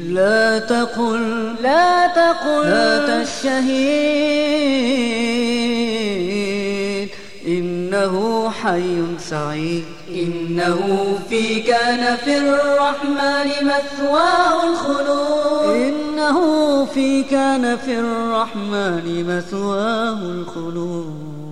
لا تقل لا تقل مات الشهيد إنه حي سعيد. إنه في كان في الرحمن مثواه الخلود. إنه في كان في الرحمن مثواه الخلود.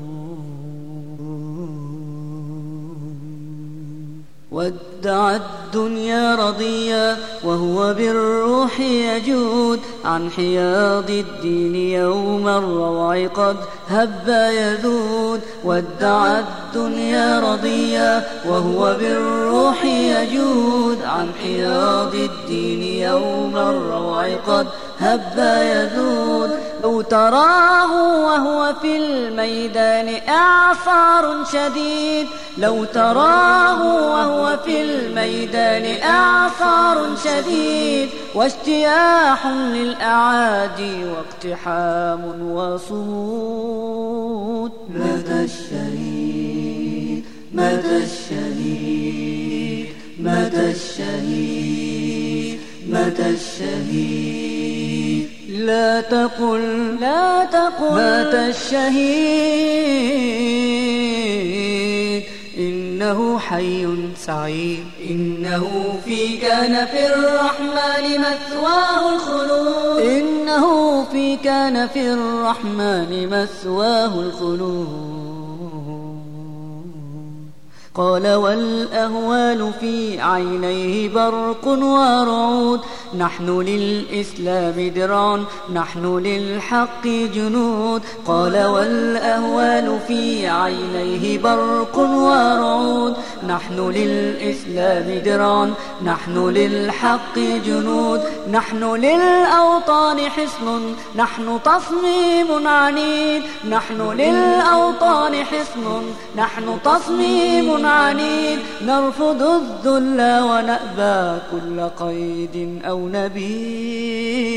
ودع الدنيا رضيا وهو بالروح يجود عن حياض الدين يوم الروع قد هب يذود ودع الدنيا رضيا وهو بالروح يجود عن حياض الدين يوم الروع قد هب يذود لو تراه وهو في الميدان إعصار شديد. لو تراه وهو في الميدان إعصار شديد. واجتياح للأعادي واقتحام وصمود. مات الشهيد مات الشهيد مات الشهيد مات الشهيد. لا تقل لا تقل مات الشهيد. إنه حي سعيد. إنه في كان في الرحمن مثواه الخلود. إنه في كان في الرحمن مثواه الخلود. قال والأهوال في عينيه برق ورعود نحن للإسلام درع نحن للحق جنود. قال والأهوال في عينيه برق ورعود نحن للإسلام درع نحن للحق جنود. نحن للأوطان حصن نحن تصميم عنيد. نحن للأوطان حصن نحن تصميم عنيد نرفض الذل ونأبى كل قيد أو نبيد.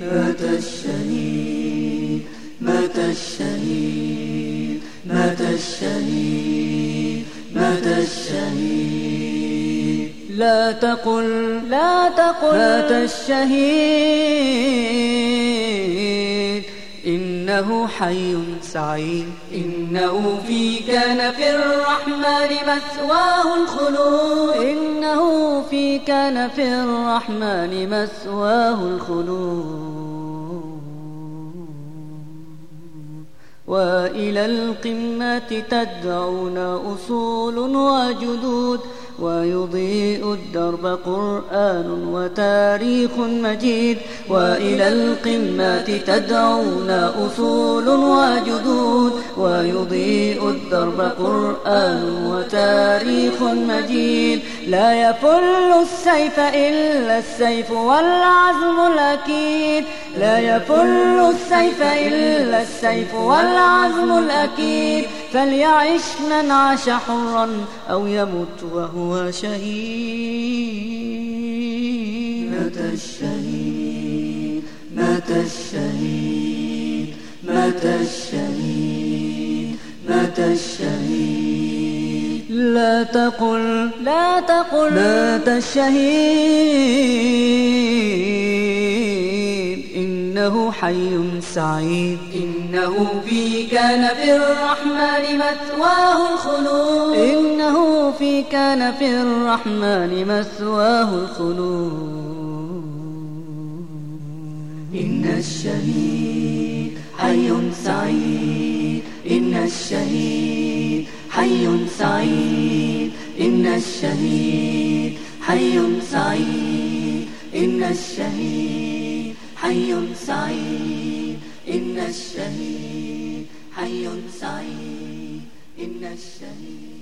مات الشهيد مات الشهيد مات الشهيد مات الشهيد لا تقل لا تقل. مات الشهيد. إنه حي سعيد. إنه في كان في الرحمن مثواه الخلود. إنه في كان في الرحمن مثواه الخلود. وإلى القمة تدعون أصول وجدود. ويضيء الدرب قرآن وتاريخ مجيد وإلى القمة تدعون أصول وجدود ويضيء الدرب قرآن وتاريخ مجيد لا يفل السيف إلا السيف والعزم الأكيد لا يفل السيف إلا السيف والعزم الأكيد فليعش من عاش حرا أو يمت وهو شهيد. مات الشهيد مات الشهيد مات الشهيد مات الشهيد. لا تقل لا تقل. مات الشهيد. إنه حي سعيد. إنه في كان في الرحمن مثواه الخلود. إنه في كان في الرحمن مثواه الخلود. إن الشهيد حي سعيد. إن الشهيد حي سعيد. إن الشهيد حي سعيد. إن الشهيد حي سعيد. إن الشهيد حي سعيد. إن الشهيد